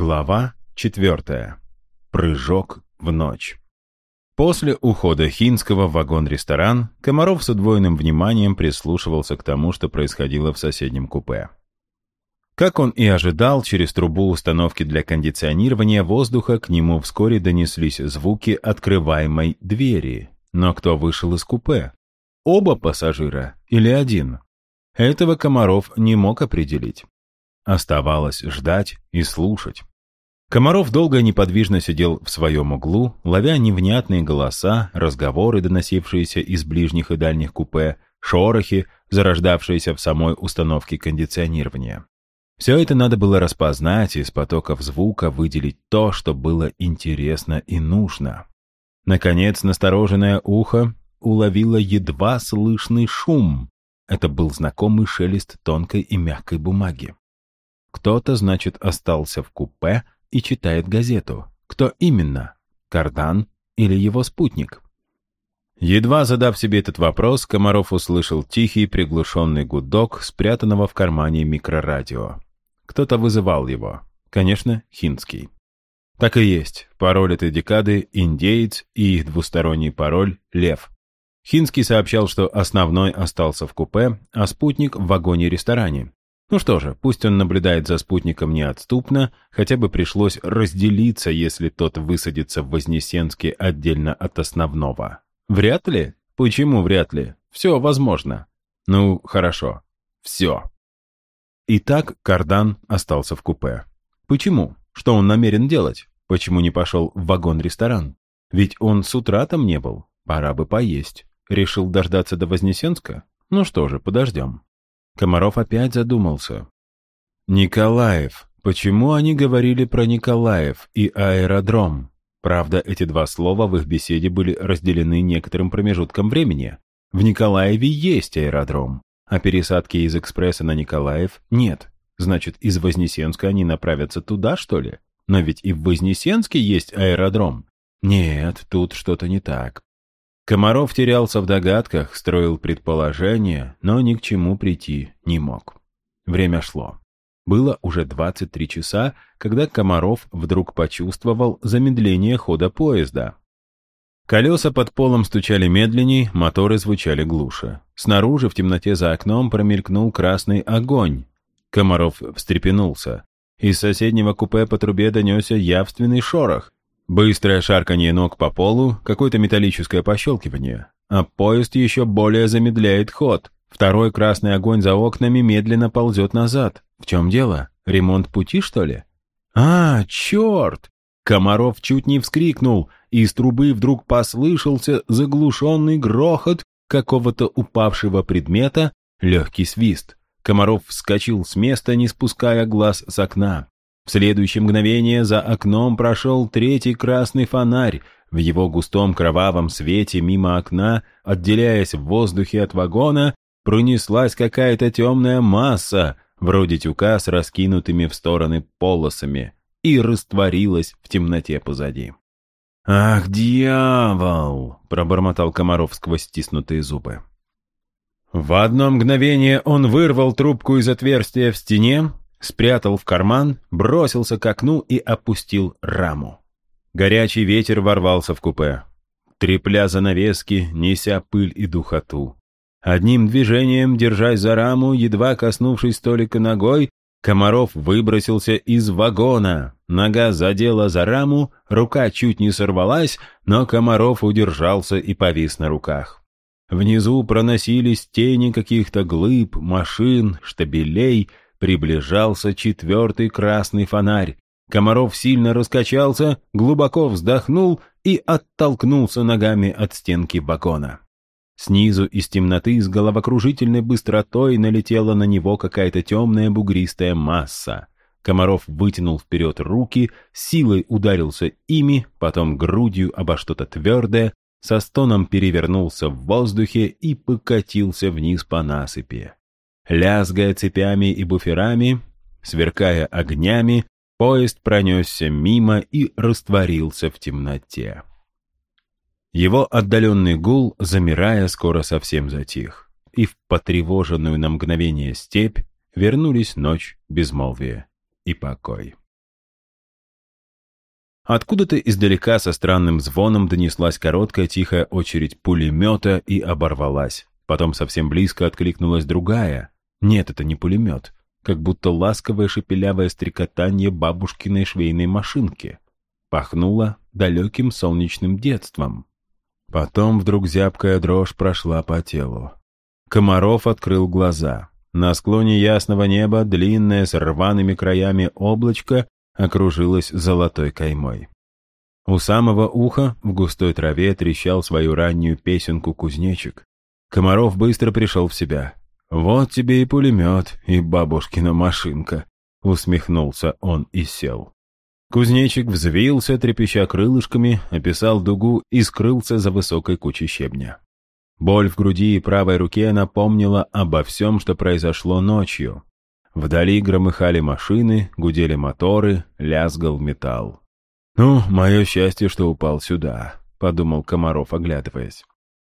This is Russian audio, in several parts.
Глава четвертая. Прыжок в ночь. После ухода Хинского в вагон-ресторан Комаров с удвоенным вниманием прислушивался к тому, что происходило в соседнем купе. Как он и ожидал, через трубу установки для кондиционирования воздуха к нему вскоре донеслись звуки открываемой двери. Но кто вышел из купе? Оба пассажира или один? Этого Комаров не мог определить. Оставалось ждать и слушать. Комаров долго неподвижно сидел в своем углу, ловя невнятные голоса, разговоры, доносившиеся из ближних и дальних купе, шорохи, зарождавшиеся в самой установке кондиционирования. Все это надо было распознать и из потоков звука выделить то, что было интересно и нужно. Наконец, настороженное ухо уловило едва слышный шум. Это был знакомый шелест тонкой и мягкой бумаги. Кто-то, значит, остался в купе и читает газету. Кто именно? Кардан или его спутник? Едва задав себе этот вопрос, Комаров услышал тихий приглушенный гудок, спрятанного в кармане микрорадио. Кто-то вызывал его. Конечно, Хинский. Так и есть. Пароль этой декады — индеец и их двусторонний пароль — лев. Хинский сообщал, что основной остался в купе, а спутник — в вагоне-ресторане. Ну что же, пусть он наблюдает за спутником неотступно, хотя бы пришлось разделиться, если тот высадится в Вознесенске отдельно от основного. Вряд ли? Почему вряд ли? Все возможно. Ну, хорошо. Все. Итак, Кардан остался в купе. Почему? Что он намерен делать? Почему не пошел в вагон-ресторан? Ведь он с утра там не был. Пора бы поесть. Решил дождаться до Вознесенска? Ну что же, подождем. Комаров опять задумался. Николаев. Почему они говорили про Николаев и аэродром? Правда, эти два слова в их беседе были разделены некоторым промежутком времени. В Николаеве есть аэродром, а пересадки из экспресса на Николаев нет. Значит, из Вознесенска они направятся туда, что ли? Но ведь и в Вознесенске есть аэродром. Нет, тут что-то не так. Комаров терялся в догадках, строил предположения, но ни к чему прийти не мог. Время шло. Было уже 23 часа, когда Комаров вдруг почувствовал замедление хода поезда. Колеса под полом стучали медленней, моторы звучали глуше. Снаружи, в темноте за окном, промелькнул красный огонь. Комаров встрепенулся. Из соседнего купе по трубе донесся явственный шорох. Быстрое шарканье ног по полу, какое-то металлическое пощелкивание. А поезд еще более замедляет ход. Второй красный огонь за окнами медленно ползет назад. В чем дело? Ремонт пути, что ли? А, черт! Комаров чуть не вскрикнул, из трубы вдруг послышался заглушенный грохот какого-то упавшего предмета, легкий свист. Комаров вскочил с места, не спуская глаз с окна. В следующее мгновение за окном прошел третий красный фонарь. В его густом кровавом свете мимо окна, отделяясь в воздухе от вагона, пронеслась какая-то темная масса, вроде тюка с раскинутыми в стороны полосами, и растворилась в темноте позади. «Ах, дьявол!» — пробормотал Комаров сквозь стиснутые зубы. В одно мгновение он вырвал трубку из отверстия в стене, спрятал в карман, бросился к окну и опустил раму. Горячий ветер ворвался в купе, трепля занавески, неся пыль и духоту. Одним движением, держась за раму, едва коснувшись столика ногой, Комаров выбросился из вагона. Нога задела за раму, рука чуть не сорвалась, но Комаров удержался и повис на руках. Внизу проносились тени каких-то глыб, машин, штабелей, Приближался четвертый красный фонарь. Комаров сильно раскачался, глубоко вздохнул и оттолкнулся ногами от стенки вагона. Снизу из темноты с головокружительной быстротой налетела на него какая-то темная бугристая масса. Комаров вытянул вперед руки, силой ударился ими, потом грудью обо что-то твердое, со стоном перевернулся в воздухе и покатился вниз по насыпи. Лязгая цепями и буферами, сверкая огнями, поезд пронесся мимо и растворился в темноте. Его отдаленный гул, замирая, скоро совсем затих, и в потревоженную на мгновение степь вернулись ночь, безмолвие и покой. Откуда-то издалека со странным звоном донеслась короткая тихая очередь пулемета и оборвалась. Потом совсем близко откликнулась другая. Нет, это не пулемет. Как будто ласковое шепелявое стрекотание бабушкиной швейной машинки. Пахнуло далеким солнечным детством. Потом вдруг зябкая дрожь прошла по телу. Комаров открыл глаза. На склоне ясного неба длинное с рваными краями облачко окружилось золотой каймой. У самого уха в густой траве трещал свою раннюю песенку кузнечик. Комаров быстро пришел в себя. «Вот тебе и пулемет, и бабушкина машинка», — усмехнулся он и сел. Кузнечик взвился, трепеща крылышками, описал дугу и скрылся за высокой кучей щебня. Боль в груди и правой руке напомнила обо всем, что произошло ночью. Вдали громыхали машины, гудели моторы, лязгал металл. «Ну, мое счастье, что упал сюда», — подумал Комаров, оглядываясь.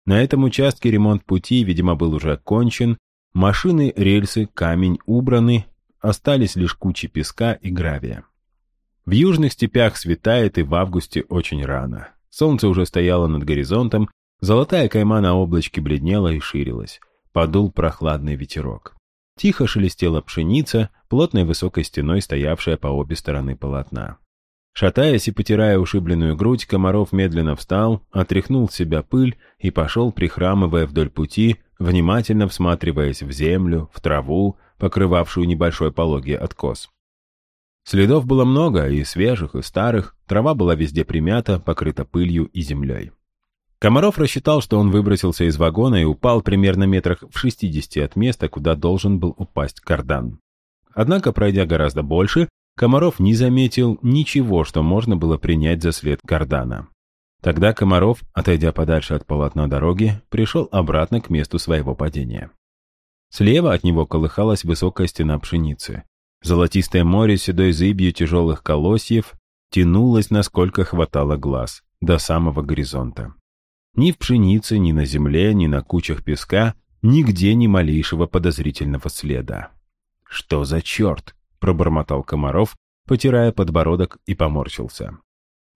На этом участке ремонт пути, видимо, был уже окончен, машины, рельсы, камень убраны, остались лишь кучи песка и гравия. В южных степях светает и в августе очень рано. Солнце уже стояло над горизонтом, золотая кайма на облачке бледнела и ширилась. Подул прохладный ветерок. Тихо шелестела пшеница, плотной высокой стеной стоявшая по обе стороны полотна. Шатаясь и потирая ушибленную грудь, Комаров медленно встал, отряхнул с себя пыль и пошел, прихрамывая вдоль пути, внимательно всматриваясь в землю, в траву, покрывавшую небольшой пологий откос. Следов было много, и свежих, и старых, трава была везде примята, покрыта пылью и землей. Комаров рассчитал, что он выбросился из вагона и упал примерно метрах в 60 от места, куда должен был упасть кардан. Однако, пройдя гораздо больше, Комаров не заметил ничего, что можно было принять за след кардана. Тогда Комаров, отойдя подальше от полотна дороги, пришел обратно к месту своего падения. Слева от него колыхалась высокая стена пшеницы. Золотистое море седой зыбью тяжелых колосьев тянулось, насколько хватало глаз, до самого горизонта. Ни в пшенице, ни на земле, ни на кучах песка, нигде ни малейшего подозрительного следа. «Что за черт?» — пробормотал Комаров, потирая подбородок и поморщился.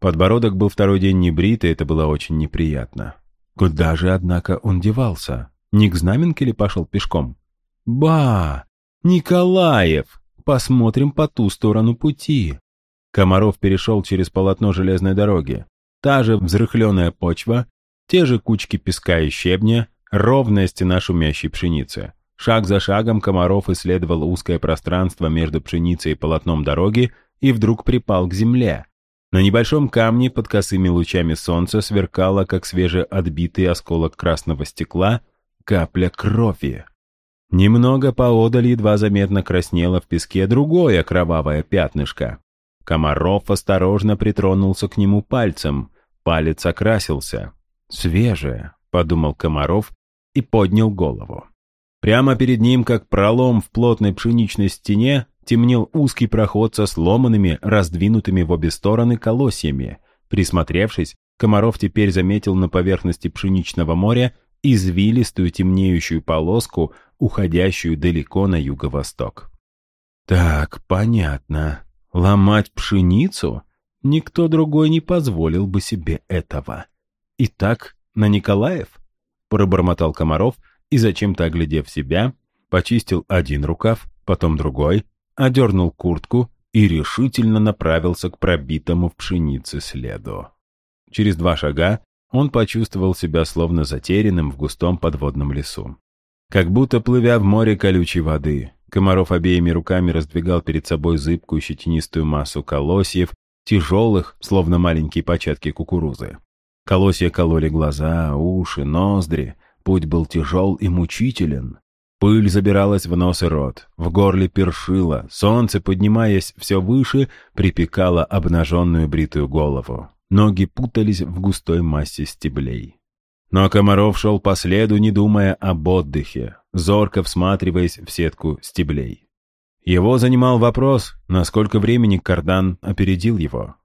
Подбородок был второй день не брит, и это было очень неприятно. Куда же, однако, он девался? Не к Знаменке ли пошел пешком? «Ба! Николаев!» Посмотрим по ту сторону пути. Комаров перешел через полотно железной дороги. Та же взрыхленная почва, те же кучки песка и щебня, ровная стена шумящей пшеницы. Шаг за шагом Комаров исследовал узкое пространство между пшеницей и полотном дороги и вдруг припал к земле. На небольшом камне под косыми лучами солнца сверкала, как свежеотбитый осколок красного стекла, капля крови. Немного поодаль едва заметно краснело в песке другое кровавое пятнышко. Комаров осторожно притронулся к нему пальцем. Палец окрасился. «Свежее», — подумал Комаров и поднял голову. Прямо перед ним, как пролом в плотной пшеничной стене, темнел узкий проход со сломанными, раздвинутыми в обе стороны колосьями. Присмотревшись, Комаров теперь заметил на поверхности пшеничного моря извилистую темнеющую полоску, уходящую далеко на юго-восток. Так, понятно. Ломать пшеницу? Никто другой не позволил бы себе этого. Итак, на Николаев? Пробормотал Комаров и, зачем-то оглядев себя, почистил один рукав, потом другой, одернул куртку и решительно направился к пробитому в пшенице следу. Через два шага он почувствовал себя словно затерянным в густом подводном лесу. Как будто плывя в море колючей воды, Комаров обеими руками раздвигал перед собой зыбкую щетинистую массу колосьев, тяжелых, словно маленькие початки кукурузы. Колосья кололи глаза, уши, ноздри. Путь был тяжел и мучителен. Пыль забиралась в нос и рот, в горле першило, солнце, поднимаясь все выше, припекало обнаженную бритую голову. Ноги путались в густой массе стеблей. Но Комаров шел по следу, не думая об отдыхе, зорко всматриваясь в сетку стеблей. Его занимал вопрос, насколько времени кардан опередил его.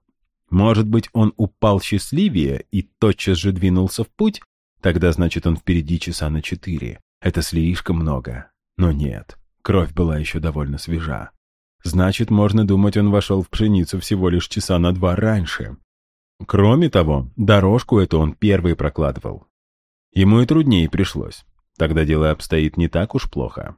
Может быть, он упал счастливее и тотчас же двинулся в путь? Тогда, значит, он впереди часа на четыре. Это слишком много. Но нет, кровь была еще довольно свежа. Значит, можно думать, он вошел в пшеницу всего лишь часа на два раньше. Кроме того, дорожку эту он первый прокладывал. Ему и труднее пришлось. Тогда дело обстоит не так уж плохо.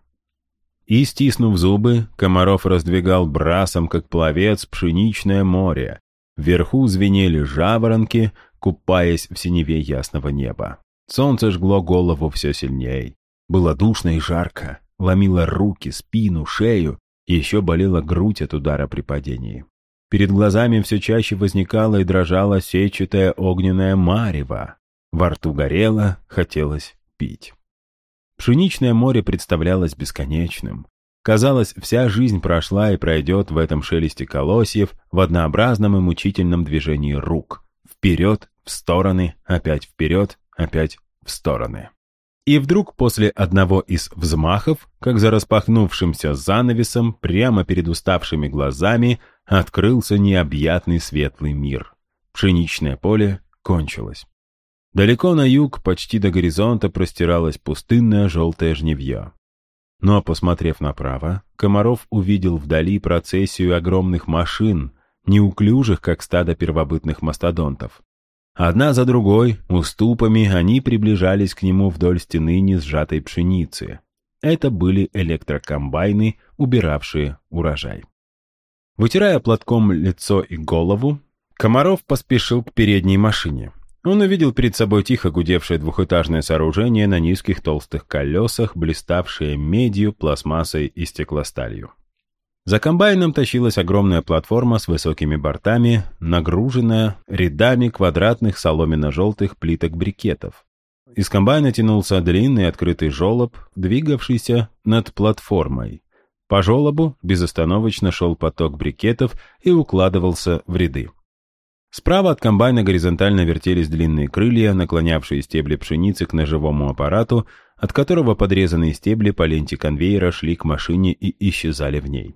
И, стиснув зубы, Комаров раздвигал брасом, как пловец, пшеничное море. Вверху звенели жаворонки, купаясь в синеве ясного неба. Солнце жгло голову все сильней. Было душно и жарко, ломило руки, спину, шею, и еще болела грудь от удара при падении. Перед глазами все чаще возникала и дрожала сетчатая огненная марева. Во рту горело, хотелось пить. Пшеничное море представлялось бесконечным. Казалось, вся жизнь прошла и пройдет в этом шелесте колосьев в однообразном и мучительном движении рук. Вперед, в стороны, опять вперед, опять в стороны. И вдруг после одного из взмахов, как за распахнувшимся занавесом, прямо перед уставшими глазами, открылся необъятный светлый мир. Пшеничное поле кончилось. Далеко на юг, почти до горизонта, простиралось пустынное желтое жневье. Но, посмотрев направо, Комаров увидел вдали процессию огромных машин, неуклюжих, как стадо первобытных мастодонтов. Одна за другой, уступами, они приближались к нему вдоль стены несжатой пшеницы. Это были электрокомбайны, убиравшие урожай. Вытирая платком лицо и голову, Комаров поспешил к передней машине. Он увидел перед собой тихо гудевшее двухэтажное сооружение на низких толстых колесах, блиставшее медью, пластмассой и стеклосталью. За комбайном тащилась огромная платформа с высокими бортами, нагруженная рядами квадратных соломенно-желтых плиток брикетов. Из комбайна тянулся длинный открытый желоб, двигавшийся над платформой. По желобу безостановочно шел поток брикетов и укладывался в ряды. Справа от комбайна горизонтально вертелись длинные крылья, наклонявшие стебли пшеницы к ножевому аппарату, от которого подрезанные стебли по ленте конвейера шли к машине и исчезали в ней.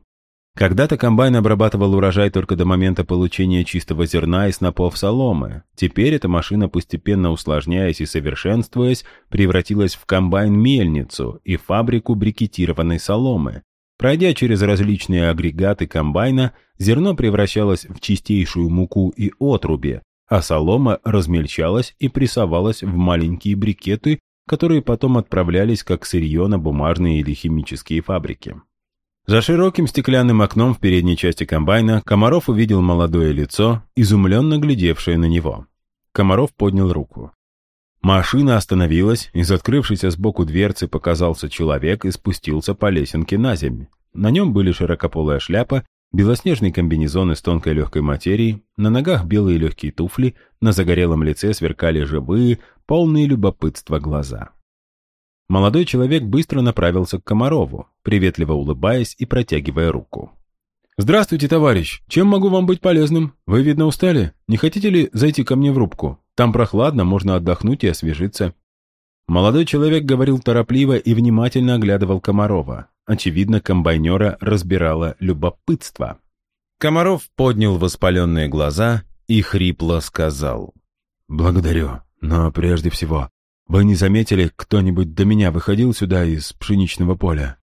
Когда-то комбайн обрабатывал урожай только до момента получения чистого зерна и снопов соломы. Теперь эта машина, постепенно усложняясь и совершенствуясь, превратилась в комбайн-мельницу и фабрику брикетированной соломы. Пройдя через различные агрегаты комбайна, зерно превращалось в чистейшую муку и отруби, а солома размельчалась и прессовалась в маленькие брикеты, которые потом отправлялись как сырье на бумажные или химические фабрики. За широким стеклянным окном в передней части комбайна Комаров увидел молодое лицо, изумленно глядевшее на него. Комаров поднял руку. Машина остановилась, из открывшейся сбоку дверцы показался человек и спустился по лесенке на землю. На нем были широкополая шляпа, белоснежный комбинезон из тонкой легкой материи, на ногах белые легкие туфли, на загорелом лице сверкали живые, полные любопытства глаза. Молодой человек быстро направился к Комарову, приветливо улыбаясь и протягивая руку. «Здравствуйте, товарищ! Чем могу вам быть полезным? Вы, видно, устали? Не хотите ли зайти ко мне в рубку? Там прохладно, можно отдохнуть и освежиться». Молодой человек говорил торопливо и внимательно оглядывал Комарова. Очевидно, комбайнера разбирало любопытство. Комаров поднял воспаленные глаза и хрипло сказал. «Благодарю, но прежде всего вы не заметили, кто-нибудь до меня выходил сюда из пшеничного поля?»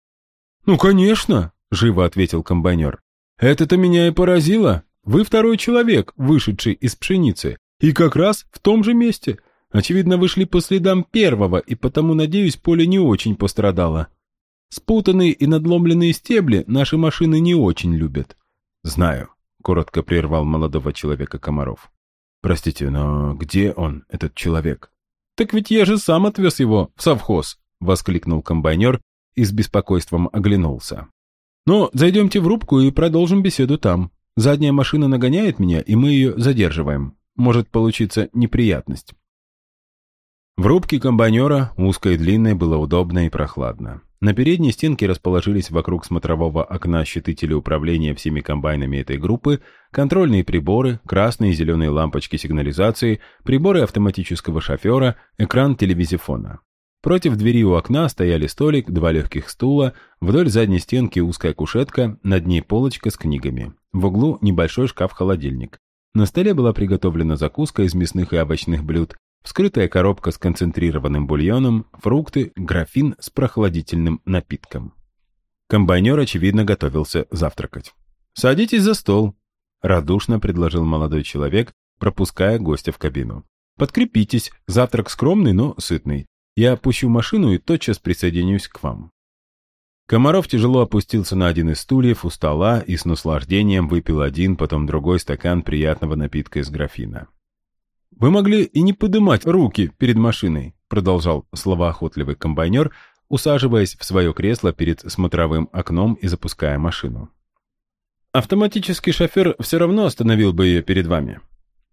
«Ну, конечно!» — живо ответил комбайнер. «Это-то меня и поразило. Вы второй человек, вышедший из пшеницы, и как раз в том же месте. Очевидно, вышли по следам первого, и потому, надеюсь, поле не очень пострадало. Спутанные и надломленные стебли наши машины не очень любят». «Знаю», — коротко прервал молодого человека Комаров. «Простите, но где он, этот человек?» «Так ведь я же сам отвез его в совхоз!» — воскликнул комбайнер и с беспокойством оглянулся. «Но зайдемте в рубку и продолжим беседу там. Задняя машина нагоняет меня, и мы ее задерживаем. Может получиться неприятность». В рубке комбайнера, узкой и длинной, было удобно и прохладно. На передней стенке расположились вокруг смотрового окна щиты телеуправления всеми комбайнами этой группы, контрольные приборы, красные и зеленые лампочки сигнализации, приборы автоматического шофера, экран телевизифона. Против двери у окна стояли столик, два легких стула, вдоль задней стенки узкая кушетка, над ней полочка с книгами. В углу небольшой шкаф-холодильник. На столе была приготовлена закуска из мясных и овощных блюд, вскрытая коробка с концентрированным бульоном, фрукты, графин с прохладительным напитком. Комбайнер, очевидно, готовился завтракать. «Садитесь за стол», — радушно предложил молодой человек, пропуская гостя в кабину. «Подкрепитесь, завтрак скромный, но сытный. Я опущу машину и тотчас присоединюсь к вам». Комаров тяжело опустился на один из стульев у стола и с наслаждением выпил один, потом другой стакан приятного напитка из графина. «Вы могли и не подымать руки перед машиной», продолжал словоохотливый комбайнер, усаживаясь в свое кресло перед смотровым окном и запуская машину. «Автоматический шофер все равно остановил бы ее перед вами».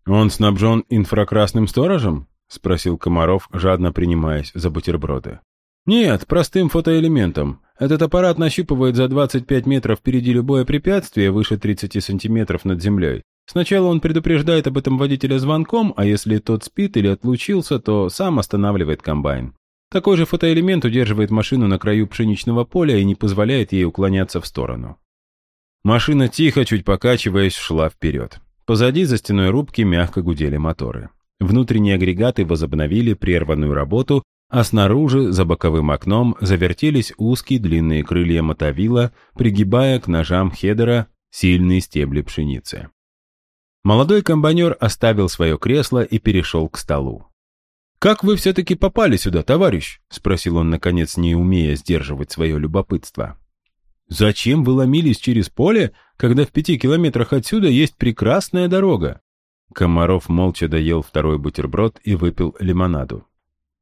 «Он снабжен инфракрасным сторожем?» — спросил Комаров, жадно принимаясь за бутерброды. «Нет, простым фотоэлементом. Этот аппарат нащупывает за 25 метров впереди любое препятствие выше 30 сантиметров над землей. Сначала он предупреждает об этом водителя звонком, а если тот спит или отлучился, то сам останавливает комбайн. Такой же фотоэлемент удерживает машину на краю пшеничного поля и не позволяет ей уклоняться в сторону. Машина тихо, чуть покачиваясь, шла вперед. Позади за стеной рубки мягко гудели моторы. Внутренние агрегаты возобновили прерванную работу, а снаружи, за боковым окном, завертелись узкие длинные крылья мотовила, пригибая к ножам хедера сильные стебли пшеницы. Молодой комбайнер оставил свое кресло и перешел к столу. «Как вы все-таки попали сюда, товарищ?» — спросил он, наконец, не умея сдерживать свое любопытство. «Зачем вы ломились через поле, когда в пяти километрах отсюда есть прекрасная дорога?» Комаров молча доел второй бутерброд и выпил лимонаду.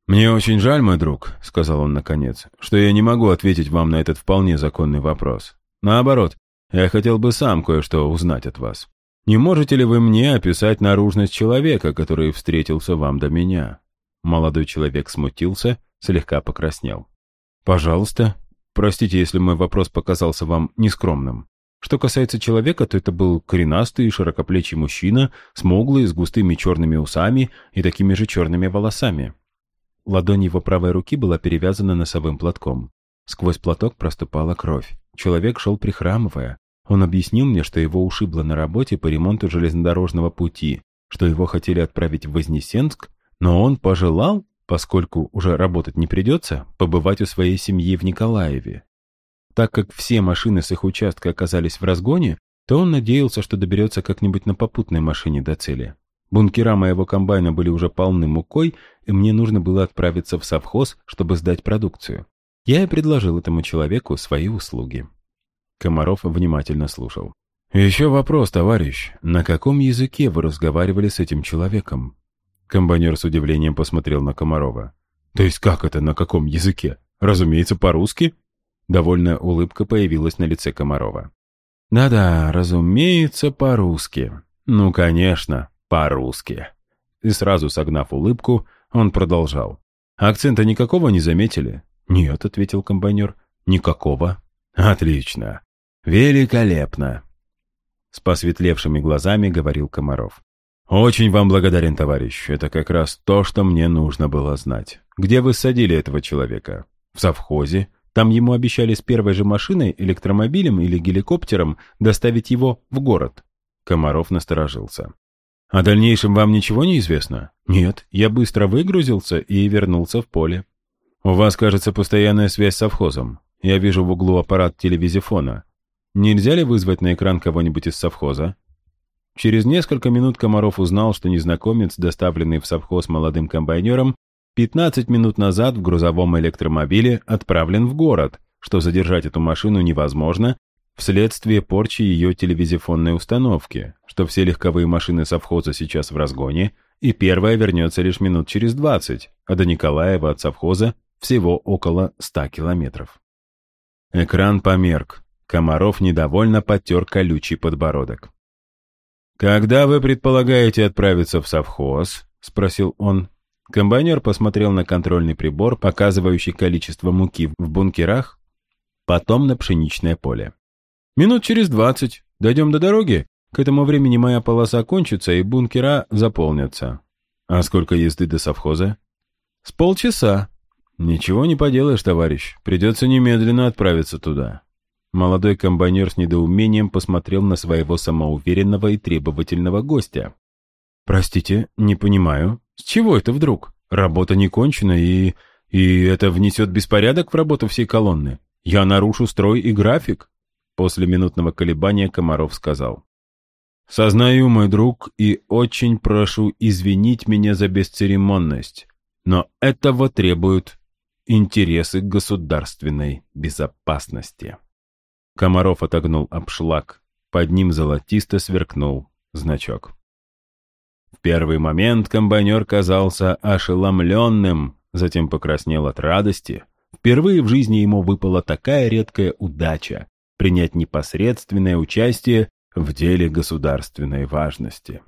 «Мне очень жаль, мой друг», — сказал он наконец, «что я не могу ответить вам на этот вполне законный вопрос. Наоборот, я хотел бы сам кое-что узнать от вас. Не можете ли вы мне описать наружность человека, который встретился вам до меня?» Молодой человек смутился, слегка покраснел. «Пожалуйста. Простите, если мой вопрос показался вам нескромным. Что касается человека, то это был коренастый и широкоплечий мужчина, смуглый, с густыми черными усами и такими же черными волосами. Ладонь его правой руки была перевязана носовым платком. Сквозь платок проступала кровь. Человек шел прихрамывая, он объяснил мне, что его ушибло на работе по ремонту железнодорожного пути, что его хотели отправить в Вознесенск, но он пожелал, поскольку уже работать не придется, побывать у своей семьи в Николаеве. Так как все машины с их участка оказались в разгоне, то он надеялся, что доберется как-нибудь на попутной машине до цели. Бункера моего комбайна были уже полны мукой, и мне нужно было отправиться в совхоз, чтобы сдать продукцию. Я и предложил этому человеку свои услуги. Комаров внимательно слушал. «Еще вопрос, товарищ. На каком языке вы разговаривали с этим человеком?» Комбайнер с удивлением посмотрел на Комарова. «То есть как это, на каком языке? Разумеется, по-русски?» Довольная улыбка появилась на лице Комарова. «Да-да, разумеется, по-русски. Ну, конечно, по-русски». И сразу согнав улыбку, он продолжал. «Акцента никакого не заметили?» «Нет», — ответил комбайнер. «Никакого». «Отлично. «Великолепно!» С посветлевшими глазами говорил Комаров. «Очень вам благодарен, товарищ. Это как раз то, что мне нужно было знать. Где вы садили этого человека? В совхозе? Там ему обещали с первой же машиной, электромобилем или геликоптером доставить его в город». Комаров насторожился. «О дальнейшем вам ничего не известно?» «Нет, я быстро выгрузился и вернулся в поле». «У вас, кажется, постоянная связь с совхозом. Я вижу в углу аппарат телевизифона. Нельзя ли вызвать на экран кого-нибудь из совхоза? Через несколько минут Комаров узнал, что незнакомец, доставленный в совхоз молодым комбайнером, 15 минут назад в грузовом электромобиле отправлен в город, что задержать эту машину невозможно вследствие порчи ее телевизионной установки, что все легковые машины совхоза сейчас в разгоне, и первая вернется лишь минут через 20, а до Николаева от совхоза всего около 100 километров. Экран померк, Комаров недовольно потер колючий подбородок. «Когда вы предполагаете отправиться в совхоз?» — спросил он. Комбайнер посмотрел на контрольный прибор, показывающий количество муки в бункерах, потом на пшеничное поле. «Минут через двадцать. Дойдем до дороги. К этому времени моя полоса кончится, и бункера заполнятся». «А сколько езды до совхоза?» «С полчаса». «Ничего не поделаешь, товарищ. Придется немедленно отправиться туда». Молодой комбайнер с недоумением посмотрел на своего самоуверенного и требовательного гостя. «Простите, не понимаю. С чего это вдруг? Работа не кончена, и... и это внесет беспорядок в работу всей колонны? Я нарушу строй и график?» После минутного колебания Комаров сказал. Сознаю, мой друг, и очень прошу извинить меня за бесцеремонность, но этого требуют интересы государственной безопасности. Комаров отогнул обшлаг, под ним золотисто сверкнул значок. В первый момент комбайнер казался ошеломленным, затем покраснел от радости. Впервые в жизни ему выпала такая редкая удача принять непосредственное участие в деле государственной важности.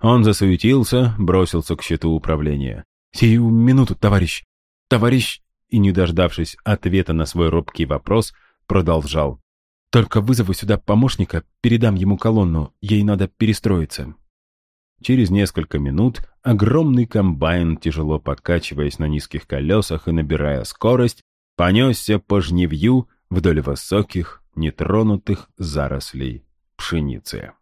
Он засуетился, бросился к счету управления. «Сию минуту, товарищ! Товарищ!» И, не дождавшись ответа на свой робкий вопрос, продолжал. «Только вызову сюда помощника, передам ему колонну, ей надо перестроиться». Через несколько минут огромный комбайн, тяжело покачиваясь на низких колесах и набирая скорость, понесся по жневью вдоль высоких, нетронутых зарослей пшеницы.